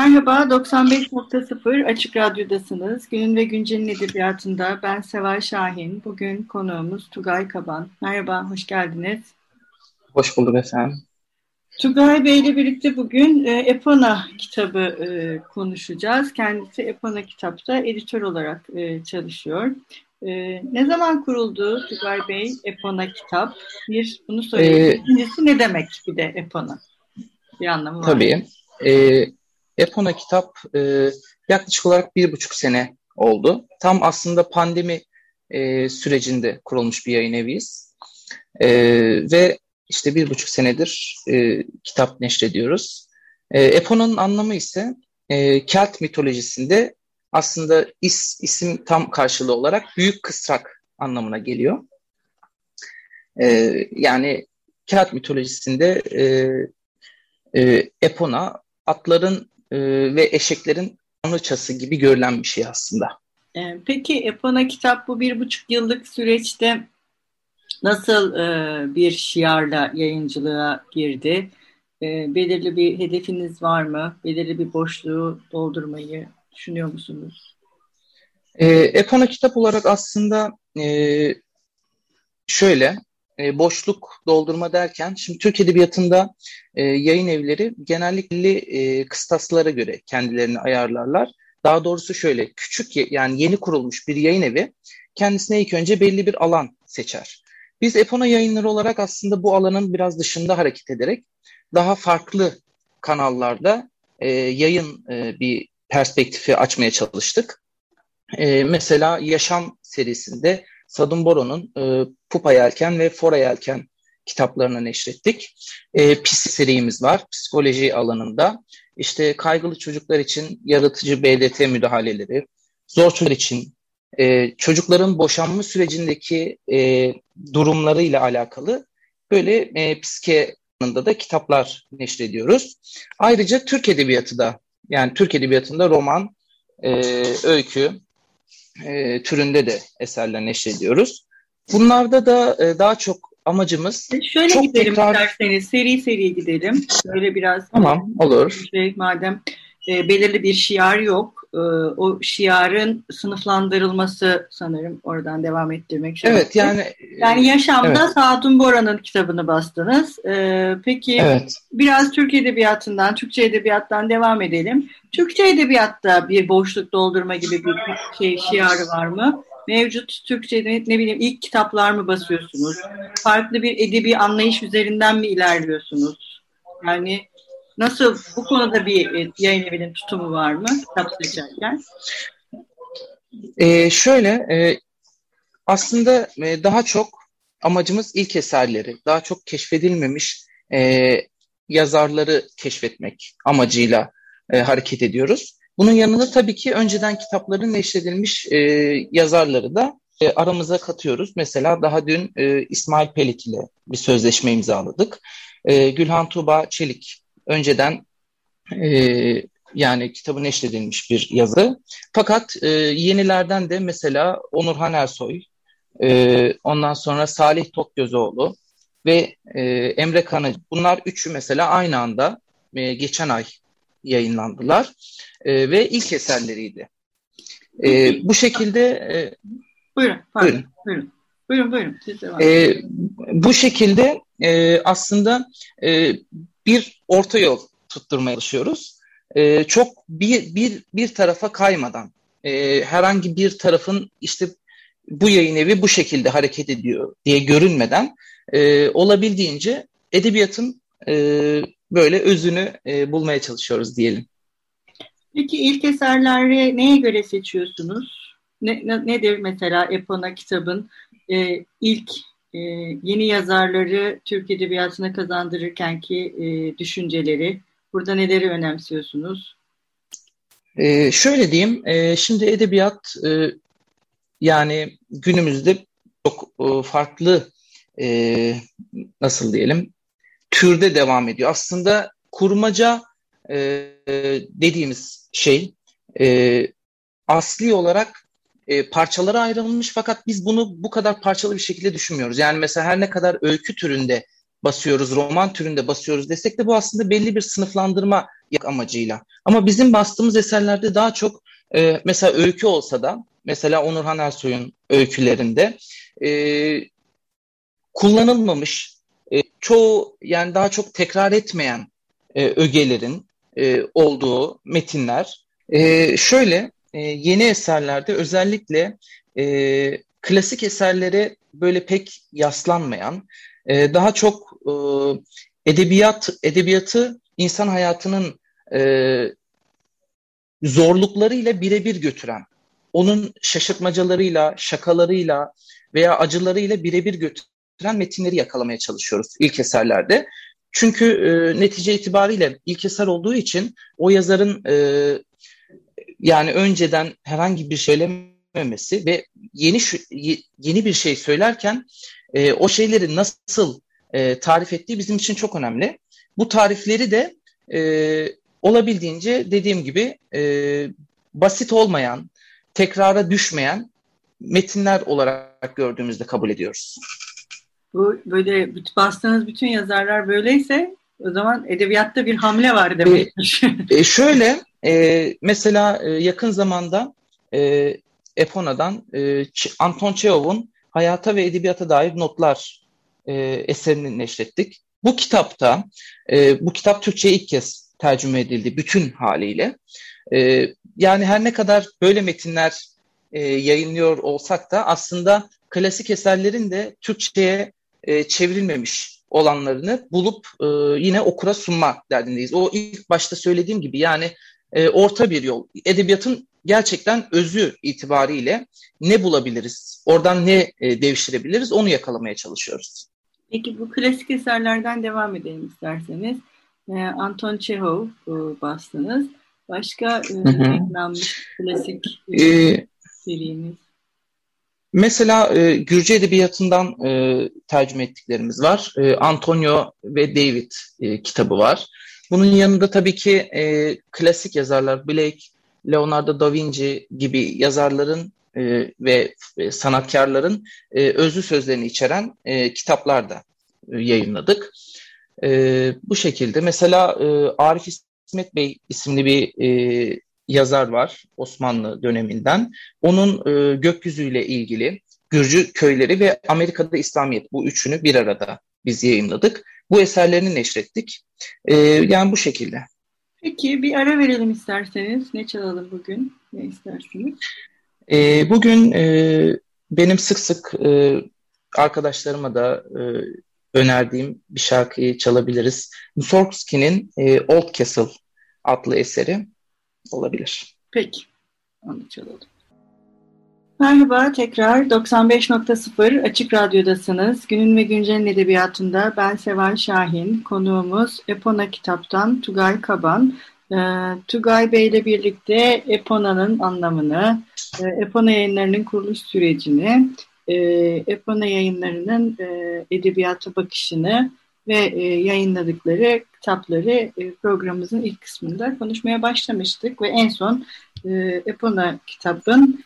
Merhaba, 95.0 Açık Radyo'dasınız. Günün ve Güncel'in edebiyatında ben Seval Şahin. Bugün konuğumuz Tugay Kaban. Merhaba, hoş geldiniz. Hoş bulduk efendim. Tugay Bey ile birlikte bugün e, Epona kitabı e, konuşacağız. Kendisi Epona kitapta editör olarak e, çalışıyor. E, ne zaman kuruldu Tugay Bey Epona kitap? Bir, bunu söyleyeyim. Ee, İkincisi ne demek bir de Epona? Bir anlamı var. Tabii. E, Epona kitap e, yaklaşık olarak bir buçuk sene oldu. Tam aslında pandemi e, sürecinde kurulmuş bir yayın eviyiz. E, ve işte bir buçuk senedir e, kitap neşrediyoruz. E, Epona'nın anlamı ise e, Kelt mitolojisinde aslında is, isim tam karşılığı olarak büyük kısrak anlamına geliyor. E, yani Kelt mitolojisinde e, e, Epona atların e, ve eşeklerin tanrıçası gibi görülen bir şey aslında. E, peki Epona kitap bu bir buçuk yıllık süreçte nasıl e, bir şiarla yayıncılığa girdi? E, belirli bir hedefiniz var mı? Belirli bir boşluğu doldurmayı düşünüyor musunuz? E, Epona kitap olarak aslında e, şöyle e, boşluk doldurma derken şimdi Türk Edebiyatı'nda e, yayın evleri genellikle e, kıstaslara göre kendilerini ayarlarlar. Daha doğrusu şöyle küçük yani yeni kurulmuş bir yayın evi kendisine ilk önce belli bir alan seçer. Biz Epona yayınları olarak aslında bu alanın biraz dışında hareket ederek daha farklı kanallarda e, yayın e, bir perspektifi açmaya çalıştık. E, mesela Yaşam serisinde Sadun Boro'nun e, Pupa Yelken ve Fora Yelken kitaplarını neşrettik. E, PIS serimiz var psikoloji alanında. İşte kaygılı çocuklar için yaratıcı BDT müdahaleleri, zor çocuklar için e, çocukların boşanma sürecindeki e, durumlarıyla alakalı böyle e, psike alanında da kitaplar neşrediyoruz. Ayrıca Türk Edebiyatı da yani Türk Edebiyatı'nda roman, e, öykü e, türünde de eserler neşrediyoruz. Bunlarda da e, daha çok amacımız e, Şöyle çok gidelim tekrar... isterseniz seri seri gidelim. Böyle biraz Tamam olur. Şey, madem e, belirli bir şiar yok. E, o şiarın sınıflandırılması sanırım oradan devam ettirmek için. Evet yani yani yaşamda evet. Sadun Bora'nın kitabını bastınız. E, peki evet. biraz Türk edebiyatından, Türkçe edebiyattan devam edelim. Türkçe edebiyatta bir boşluk doldurma gibi bir şey şiarı var mı? Mevcut Türkçe'de ne bileyim ilk kitaplar mı basıyorsunuz? Farklı bir edebi anlayış üzerinden mi ilerliyorsunuz? Yani Nasıl bu konuda bir e, yayın evinin tutumu var mı seçerken? Ee, şöyle e, aslında e, daha çok amacımız ilk eserleri, daha çok keşfedilmemiş e, yazarları keşfetmek amacıyla e, hareket ediyoruz. Bunun yanında tabii ki önceden kitapların neşredilmiş e, yazarları da e, aramıza katıyoruz. Mesela daha dün e, İsmail Pelit ile bir sözleşme imzaladık. E, Gülhan Tuğba Çelik önceden e, yani kitabı neşredilmiş bir yazı. Fakat e, yenilerden de mesela Onurhan Ersoy, e, ondan sonra Salih Tokgözoğlu ve e, Emre Kanıcı. Bunlar üçü mesela aynı anda e, geçen ay yayınlandılar e, ve ilk eserleriydi. E, bu şekilde e, buyurun, pardon, buyurun. buyurun. Buyurun buyurun. Siz e, bu şekilde e, aslında e, bir orta yol tutturmaya çalışıyoruz. E, çok bir, bir, bir tarafa kaymadan e, herhangi bir tarafın işte bu yayın evi bu şekilde hareket ediyor diye görünmeden e, olabildiğince edebiyatın e, böyle özünü e, bulmaya çalışıyoruz diyelim. Peki ilk eserleri neye göre seçiyorsunuz? Ne, ne, nedir mesela Epona kitabın e, ilk e, yeni yazarları Türk Edebiyatı'na kazandırırken ki e, düşünceleri, burada neleri önemsiyorsunuz? E, şöyle diyeyim, e, şimdi edebiyat e, yani günümüzde çok e, farklı e, nasıl diyelim türde devam ediyor. Aslında kurmaca e, dediğimiz şey e, asli olarak e, parçalara ayrılmış fakat biz bunu bu kadar parçalı bir şekilde düşünmüyoruz. Yani mesela her ne kadar öykü türünde basıyoruz, roman türünde basıyoruz desek de bu aslında belli bir sınıflandırma amacıyla. Ama bizim bastığımız eserlerde daha çok e, mesela öykü olsa da mesela Onurhan Ersoy'un öykülerinde e, kullanılmamış e, çoğu yani daha çok tekrar etmeyen e, ögelerin e, olduğu metinler. E, şöyle e, yeni eserlerde özellikle e, klasik eserlere böyle pek yaslanmayan, e, daha çok e, edebiyat edebiyatı insan hayatının e, zorluklarıyla birebir götüren, onun şaşırtmacalarıyla, şakalarıyla veya acılarıyla birebir götüren metinleri yakalamaya çalışıyoruz ilk eserlerde. Çünkü e, netice itibariyle ilk eser olduğu için o yazarın e, yani önceden herhangi bir söylememesi ve yeni yeni bir şey söylerken e, o şeyleri nasıl e, tarif ettiği bizim için çok önemli. Bu tarifleri de e, olabildiğince dediğim gibi e, basit olmayan, tekrara düşmeyen metinler olarak gördüğümüzde kabul ediyoruz. Bu böyle bastığınız bütün yazarlar böyleyse o zaman edebiyatta bir hamle var demektir. E, e, şöyle e, mesela e, yakın zamanda e, Epona'dan e, Anton Çehov'un Hayata ve Edebiyata Dair Notlar e, eserini neşrettik. Bu kitapta, e, bu kitap Türkçe'ye ilk kez tercüme edildi bütün haliyle. E, yani her ne kadar böyle metinler e, yayınlıyor olsak da aslında klasik eserlerin de Türkçe'ye e, çevrilmemiş olanlarını bulup e, yine okura sunma derdindeyiz. O ilk başta söylediğim gibi yani e, orta bir yol. Edebiyatın gerçekten özü itibariyle ne bulabiliriz, oradan ne e, devşirebiliriz onu yakalamaya çalışıyoruz. Peki bu klasik eserlerden devam edelim isterseniz. E, Anton Çehov e, bastınız. Başka e, yayınlanmış klasik e, ee, seriniz? Mesela e, Gürcü Edebiyatı'ndan e, tercüme ettiklerimiz var. E, Antonio ve David e, kitabı var. Bunun yanında tabii ki e, klasik yazarlar Blake, Leonardo da Vinci gibi yazarların e, ve e, sanatkarların e, özlü sözlerini içeren e, kitaplar da e, yayınladık. E, bu şekilde mesela e, Arif İsmet Bey isimli bir e, yazar var Osmanlı döneminden. Onun e, gökyüzüyle ilgili Gürcü köyleri ve Amerika'da İslamiyet bu üçünü bir arada biz yayınladık. Bu eserlerini neşrettik. E, yani bu şekilde. Peki bir ara verelim isterseniz. Ne çalalım bugün? Ne istersiniz? E, bugün e, benim sık sık e, arkadaşlarıma da e, önerdiğim bir şarkıyı çalabiliriz. Mussorgsky'nin e, Old Castle adlı eseri olabilir. Peki. Onu çalalım. Merhaba tekrar 95.0 Açık Radyo'dasınız. Günün ve Güncel'in edebiyatında ben Seval Şahin, konuğumuz Epona kitaptan Tugay Kaban. E, Tugay Bey ile birlikte Epona'nın anlamını, e, Epona yayınlarının kuruluş sürecini, e, Epona yayınlarının e, edebiyata bakışını ve e, yayınladıkları kitapları e, programımızın ilk kısmında konuşmaya başlamıştık ve en son e, Epona kitabın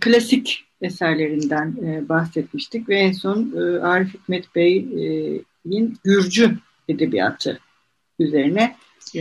klasik eserlerinden e, bahsetmiştik ve en son e, Arif Hikmet Bey'in Gürcü edebiyatı üzerine e,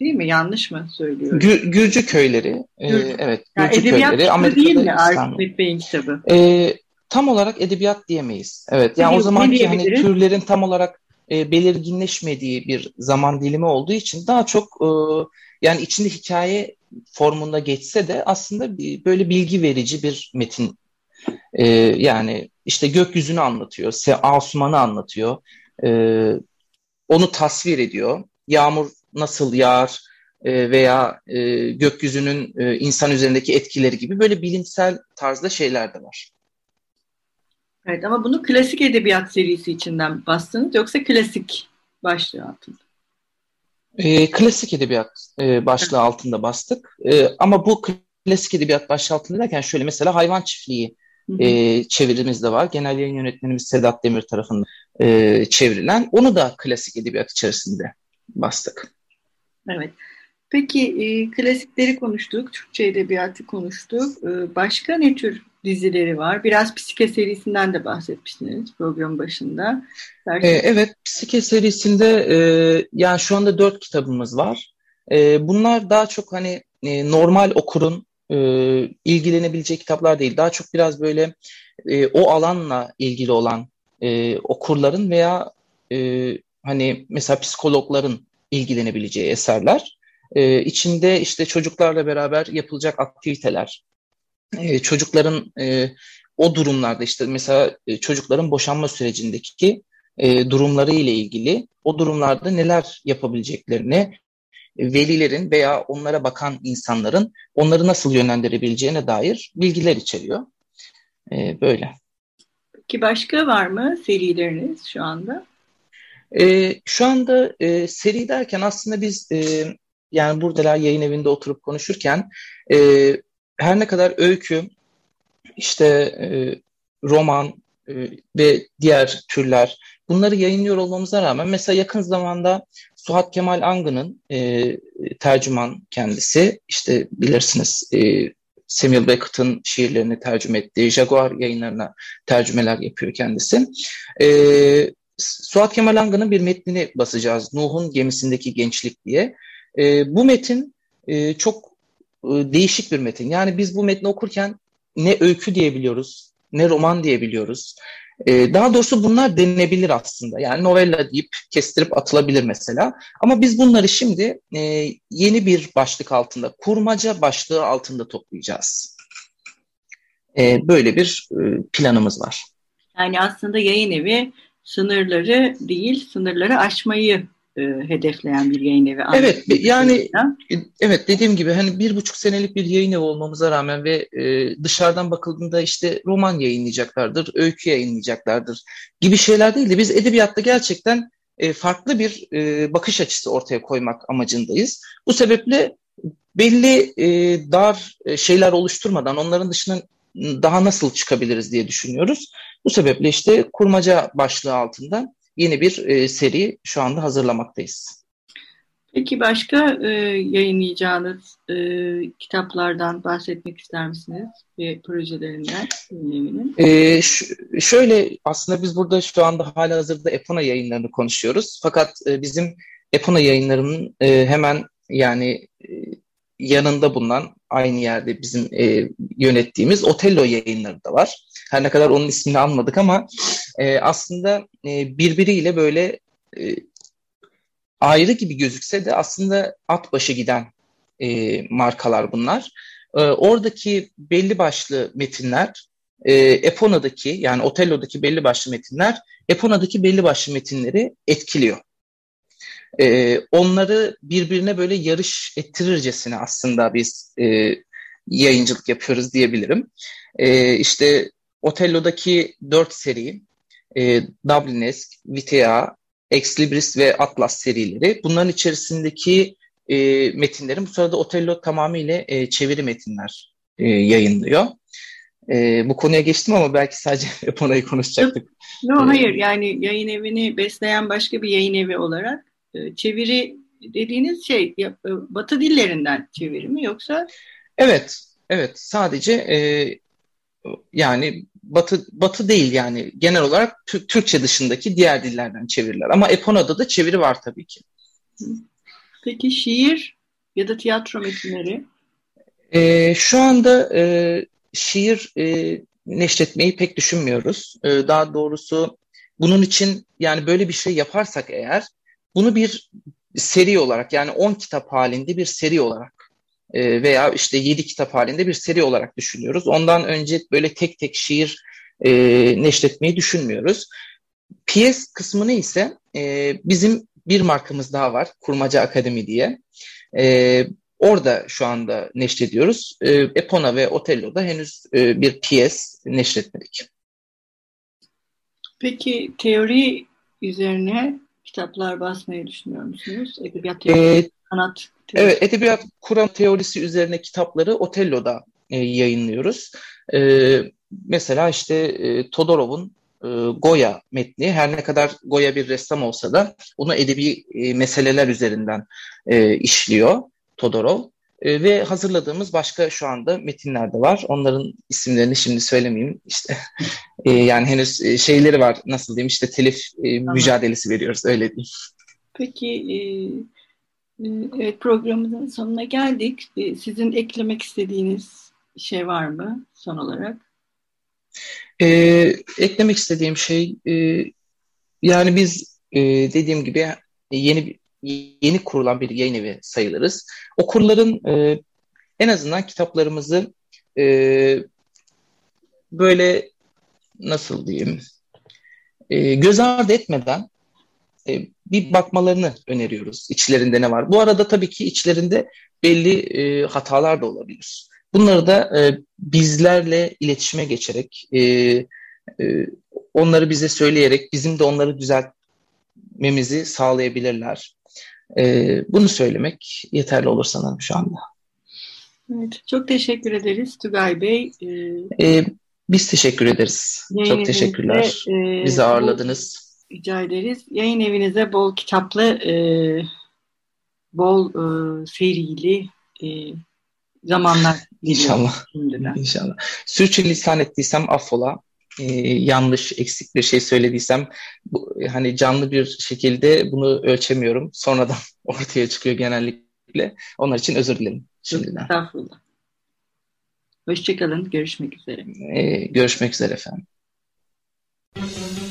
değil mi? Yanlış mı söylüyorum? Gür, Gürcü köyleri. E, Gürcü. evet. Yani Gürcü edebiyat köyleri. Amerika'da değil mi Arif Hikmet Bey'in kitabı? E, tam olarak edebiyat diyemeyiz. Evet. Yani ne, o zamanki hani türlerin tam olarak e, belirginleşmediği bir zaman dilimi olduğu için daha çok e, yani içinde hikaye formunda geçse de aslında bir, böyle bilgi verici bir metin. E, yani işte gökyüzünü anlatıyor, Asuman'ı anlatıyor, e, onu tasvir ediyor. Yağmur nasıl yağar e, veya e, gökyüzünün e, insan üzerindeki etkileri gibi böyle bilimsel tarzda şeyler de var. Evet ama bunu klasik edebiyat serisi içinden bastınız yoksa klasik başlığı altında? E, klasik edebiyat e, başlığı altında bastık. E, ama bu klasik edebiyat başlığı altında derken şöyle mesela hayvan çiftliği e, çevirimiz de var. Genel yayın yönetmenimiz Sedat Demir tarafından e, çevrilen. Onu da klasik edebiyat içerisinde bastık. Evet. Peki e, klasikleri konuştuk, Türkçe edebiyatı konuştuk. E, başka ne tür dizileri var? Biraz Psike serisinden de bahsetmiştiniz program başında. Belki... E, evet, Psike serisinde e, yani şu anda dört kitabımız var. E, bunlar daha çok hani e, normal okurun e, ilgilenebileceği kitaplar değil. Daha çok biraz böyle e, o alanla ilgili olan e, okurların veya e, hani mesela psikologların ilgilenebileceği eserler. E, içinde işte çocuklarla beraber yapılacak aktiviteler, e, çocukların e, o durumlarda işte mesela e, çocukların boşanma sürecindeki e, durumları ile ilgili o durumlarda neler yapabileceklerini velilerin veya onlara bakan insanların onları nasıl yönlendirebileceğine dair bilgiler içeriyor. E, böyle. Ki başka var mı serileriniz şu anda? E, şu anda e, seri derken aslında biz e, yani buradalar yayın evinde oturup konuşurken e, her ne kadar öykü, işte e, roman e, ve diğer türler bunları yayınlıyor olmamıza rağmen mesela yakın zamanda Suhat Kemal Angı'nın e, tercüman kendisi işte bilirsiniz e, Samuel Beckett'ın şiirlerini tercüme ettiği Jaguar yayınlarına tercümeler yapıyor kendisi. E, Suat Kemal Angı'nın bir metnini basacağız. Nuh'un gemisindeki gençlik diye. E, bu metin e, çok e, değişik bir metin. Yani biz bu metni okurken ne öykü diyebiliyoruz, ne roman diyebiliyoruz. E, daha doğrusu bunlar denilebilir aslında. Yani novella deyip kestirip atılabilir mesela. Ama biz bunları şimdi e, yeni bir başlık altında, kurmaca başlığı altında toplayacağız. E, böyle bir e, planımız var. Yani aslında yayın evi sınırları değil, sınırları aşmayı e, hedefleyen bir yayın evi. Evet yani evet dediğim gibi hani bir buçuk senelik bir yayın evi olmamıza rağmen ve e, dışarıdan bakıldığında işte roman yayınlayacaklardır, öykü yayınlayacaklardır gibi şeyler değil de biz edebiyatta gerçekten e, farklı bir e, bakış açısı ortaya koymak amacındayız. Bu sebeple belli e, dar e, şeyler oluşturmadan onların dışına daha nasıl çıkabiliriz diye düşünüyoruz. Bu sebeple işte kurmaca başlığı altında yeni bir e, seri şu anda hazırlamaktayız. Peki başka e, yayınlayacağınız e, kitaplardan bahsetmek ister misiniz ve projelerinden? E, şöyle aslında biz burada şu anda hala hazırda Epona yayınlarını konuşuyoruz. Fakat e, bizim Epona yayınlarının e, hemen yani e, yanında bulunan aynı yerde bizim e, yönettiğimiz Otello yayınları da var. Her ne kadar onun ismini almadık ama e, aslında e, birbiriyle böyle e, ayrı gibi gözükse de aslında at başı giden e, markalar bunlar. E, oradaki belli başlı metinler e, Epona'daki yani Otello'daki belli başlı metinler Epona'daki belli başlı metinleri etkiliyor. E, onları birbirine böyle yarış ettirircesine aslında biz e, yayıncılık yapıyoruz diyebilirim. E, işte Otello'daki dört seri, e, Dublinesk, Vitea, Ex Libris ve Atlas serileri. Bunların içerisindeki e, metinlerin bu sırada Otello tamamıyla e, çeviri metinler e, yayınlıyor. E, bu konuya geçtim ama belki sadece Epona'yı konuşacaktık. No, e, hayır yani yayın evini besleyen başka bir yayın evi olarak e, çeviri dediğiniz şey e, batı dillerinden çeviri mi yoksa? Evet, evet sadece e, yani batı batı değil yani genel olarak Türkçe dışındaki diğer dillerden çeviriler. Ama Epona'da da çeviri var tabii ki. Peki şiir ya da tiyatro metinleri? E, şu anda e, şiir e, neşretmeyi pek düşünmüyoruz. E, daha doğrusu bunun için yani böyle bir şey yaparsak eğer bunu bir seri olarak yani 10 kitap halinde bir seri olarak e, veya işte 7 kitap halinde bir seri olarak düşünüyoruz. Ondan önce böyle tek tek şiir e, neşretmeyi düşünmüyoruz. Piyes kısmını ise e, bizim bir markamız daha var. Kurmaca Akademi diye. E, orada şu anda neşrediyoruz. E, Epona ve Otello'da henüz e, bir piyes neşretmedik. Peki teori üzerine kitaplar basmayı düşünüyor musunuz? Edebiyat teorisi, ee, sanat. Evet, edebiyat kuram teorisi üzerine kitapları Otello'da e, yayınlıyoruz. E, mesela işte e, Todorov'un e, Goya metni her ne kadar Goya bir ressam olsa da onu edebi e, meseleler üzerinden e, işliyor Todorov. E, ve hazırladığımız başka şu anda metinler de var. Onların isimlerini şimdi söylemeyeyim. İşte e, yani henüz e, şeyleri var. Nasıl diyeyim? İşte telif e, mücadelesi veriyoruz öyle diyeyim. Peki e, evet programımızın sonuna geldik. E, sizin eklemek istediğiniz şey var mı son olarak? E, eklemek istediğim şey e, yani biz e, dediğim gibi yeni yeni kurulan bir yayın evi sayılırız. Okurların e, en azından kitaplarımızı e, böyle nasıl diyeyim e, göz ardı etmeden e, bir bakmalarını öneriyoruz. İçlerinde ne var? Bu arada tabii ki içlerinde belli e, hatalar da olabilir. Bunları da e, bizlerle iletişime geçerek, e, e, onları bize söyleyerek bizim de onları düzeltmemizi sağlayabilirler. E, bunu söylemek yeterli olur sanırım şu anda. Evet, çok teşekkür ederiz Tugay Bey. Ee, e, biz teşekkür ederiz. Çok teşekkürler. E, Bizi ağırladınız. Rica ederiz. Yayın evinize bol kitaplı, e, bol e, serili e, zamanlar İnşallah. Şimdiden. İnşallah. Sürçülisan ettiysem affola. Ee, yanlış, eksik bir şey söylediysem bu, hani canlı bir şekilde bunu ölçemiyorum. Sonradan ortaya çıkıyor genellikle. Onlar için özür dilerim şimdiden. Estağfurullah. Hoşçakalın. Görüşmek üzere. Ee, görüşmek üzere efendim.